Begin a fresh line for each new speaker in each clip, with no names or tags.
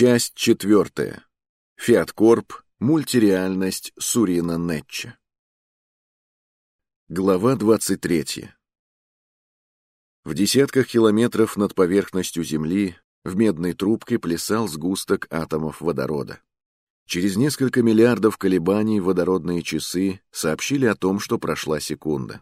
Часть четвертая. Фиаткорп. Мультиреальность Сурина Нетча. Глава 23. В десятках километров над поверхностью Земли в медной трубке плясал сгусток атомов водорода. Через несколько миллиардов колебаний водородные часы сообщили о том, что прошла секунда.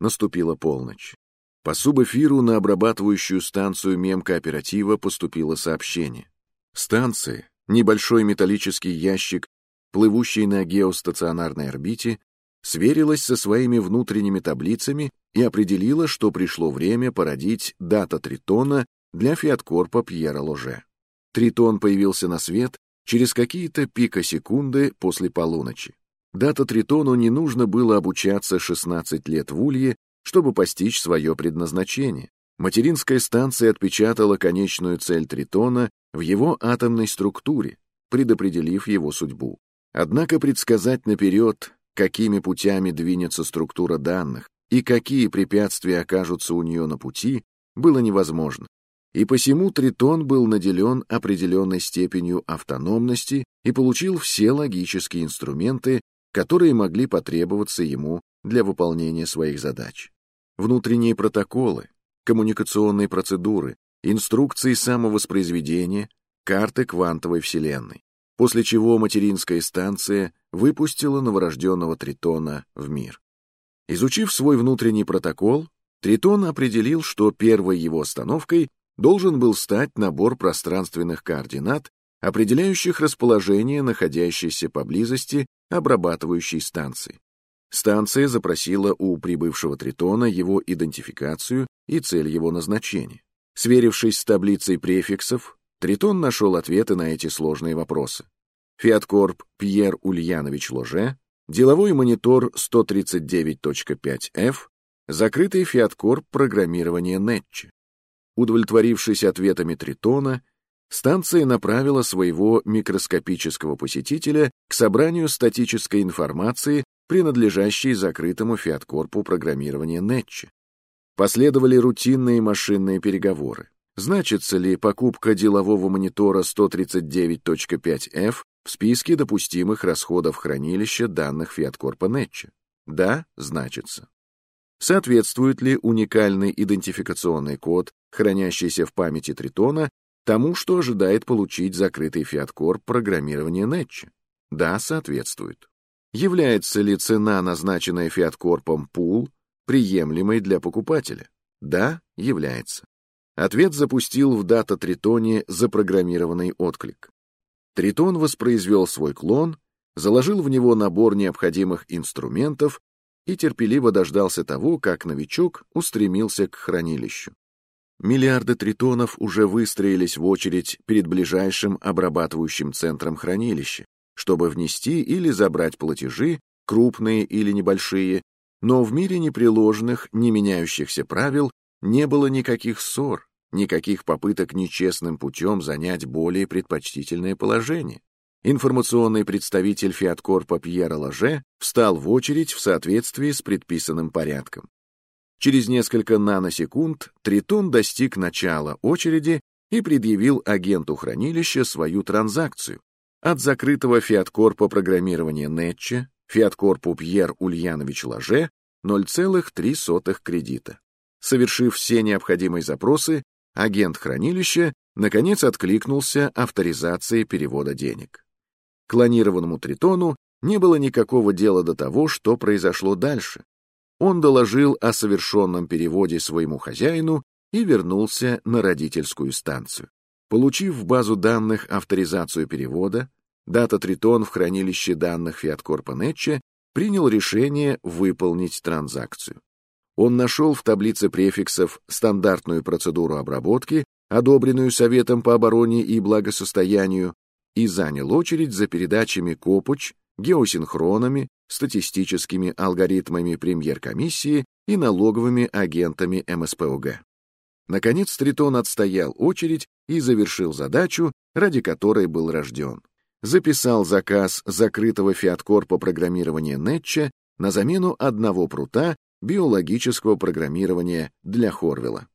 Наступила полночь. По субэфиру на обрабатывающую станцию мемкооператива поступило сообщение. Станция, небольшой металлический ящик, плывущий на геостационарной орбите, сверилась со своими внутренними таблицами и определила, что пришло время породить дата Тритона для фиаткорпа Пьера Ложе. Тритон появился на свет через какие-то пикосекунды после полуночи. Дата Тритону не нужно было обучаться 16 лет в Улье, чтобы постичь свое предназначение. Материнская станция отпечатала конечную цель Тритона в его атомной структуре, предопределив его судьбу. Однако предсказать наперед, какими путями двинется структура данных и какие препятствия окажутся у нее на пути, было невозможно. И посему Тритон был наделен определенной степенью автономности и получил все логические инструменты, которые могли потребоваться ему для выполнения своих задач. Внутренние протоколы, коммуникационные процедуры, инструкции самовоспроизведения, карты квантовой вселенной после чего материнская станция выпустила новорожденного Тритона в мир. Изучив свой внутренний протокол, Тритон определил, что первой его остановкой должен был стать набор пространственных координат, определяющих расположение находящейся поблизости обрабатывающей станции. Станция запросила у прибывшего Тритона его идентификацию и цель его назначения. Сверившись с таблицей префиксов, Тритон нашел ответы на эти сложные вопросы. Фиаткорп Пьер Ульянович Ложе, деловой монитор 139.5F, закрытый Фиаткорп программирования Нетчи. Удовлетворившись ответами Тритона, станция направила своего микроскопического посетителя к собранию статической информации, принадлежащей закрытому Фиаткорпу программирования Нетчи. Последовали рутинные машинные переговоры. Значится ли покупка делового монитора 139.5F в списке допустимых расходов хранилища данных Фиаткорпа Нетча? Да, значится. Соответствует ли уникальный идентификационный код, хранящийся в памяти Тритона, тому, что ожидает получить закрытый Фиаткорп программирования Нетча? Да, соответствует. Является ли цена, назначенная Фиаткорпом пул, приемлемой для покупателя? Да, является. Ответ запустил в дата Тритоне запрограммированный отклик. Тритон воспроизвел свой клон, заложил в него набор необходимых инструментов и терпеливо дождался того, как новичок устремился к хранилищу. Миллиарды тритонов уже выстроились в очередь перед ближайшим обрабатывающим центром хранилища, чтобы внести или забрать платежи, крупные или небольшие, но в мире непреложных, не меняющихся правил не было никаких ссор, никаких попыток нечестным путем занять более предпочтительное положение. Информационный представитель Фиаткорпа Пьера Лаже встал в очередь в соответствии с предписанным порядком. Через несколько наносекунд Тритон достиг начала очереди и предъявил агенту хранилища свою транзакцию. От закрытого Фиаткорпа программирования Нетче Фиаткорпу Пьер Ульянович Лаже 0,3 кредита. Совершив все необходимые запросы, агент хранилища наконец откликнулся авторизацией перевода денег. Клонированному Тритону не было никакого дела до того, что произошло дальше. Он доложил о совершенном переводе своему хозяину и вернулся на родительскую станцию. Получив в базу данных авторизацию перевода, Дата Тритон в хранилище данных Фиаткорпа Нетче принял решение выполнить транзакцию он нашел в таблице префиксов стандартную процедуру обработки, одобренную Советом по обороне и благосостоянию, и занял очередь за передачами Копуч, геосинхронами, статистическими алгоритмами премьер-комиссии и налоговыми агентами МСПОГ. Наконец Тритон отстоял очередь и завершил задачу, ради которой был рожден. Записал заказ закрытого фиаткорпа программирования Нетча на замену одного прута биологического программирования для Хорвела.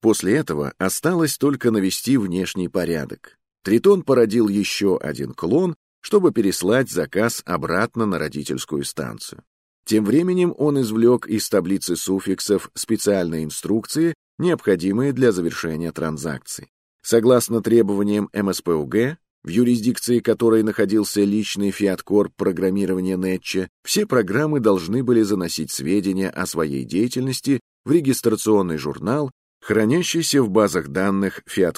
После этого осталось только навести внешний порядок. Тритон породил еще один клон, чтобы переслать заказ обратно на родительскую станцию. Тем временем он извлек из таблицы суффиксов специальные инструкции, необходимые для завершения транзакций. Согласно требованиям МСПУГ, в юрисдикции которой находился личный Fiat программирования Нетча, все программы должны были заносить сведения о своей деятельности в регистрационный журнал, хранящийся в базах данных Fiat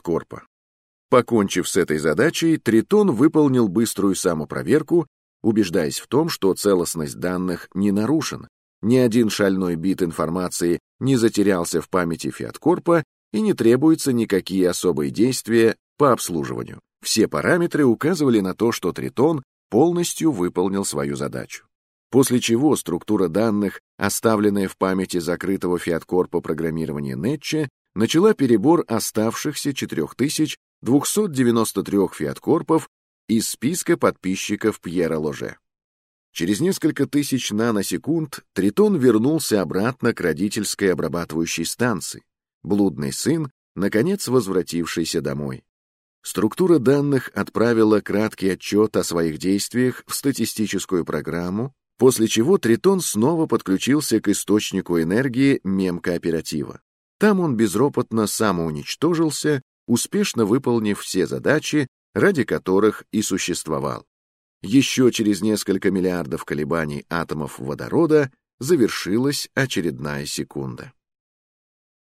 Покончив с этой задачей, Тритон выполнил быструю самопроверку, убеждаясь в том, что целостность данных не нарушена, ни один шальной бит информации не затерялся в памяти Фиаткорпа и не требуются никакие особые действия по обслуживанию. Все параметры указывали на то, что Тритон полностью выполнил свою задачу. После чего структура данных, оставленная в памяти закрытого Фиаткорпа программирования Нетча, начала перебор оставшихся 4293 Фиаткорпов из списка подписчиков Пьера Ложе. Через несколько тысяч наносекунд Тритон вернулся обратно к родительской обрабатывающей станции. Блудный сын, наконец возвратившийся домой. Структура данных отправила краткий отчет о своих действиях в статистическую программу, после чего Тритон снова подключился к источнику энергии мем-кооператива. Там он безропотно самоуничтожился, успешно выполнив все задачи, ради которых и существовал. Еще через несколько миллиардов колебаний атомов водорода завершилась очередная секунда.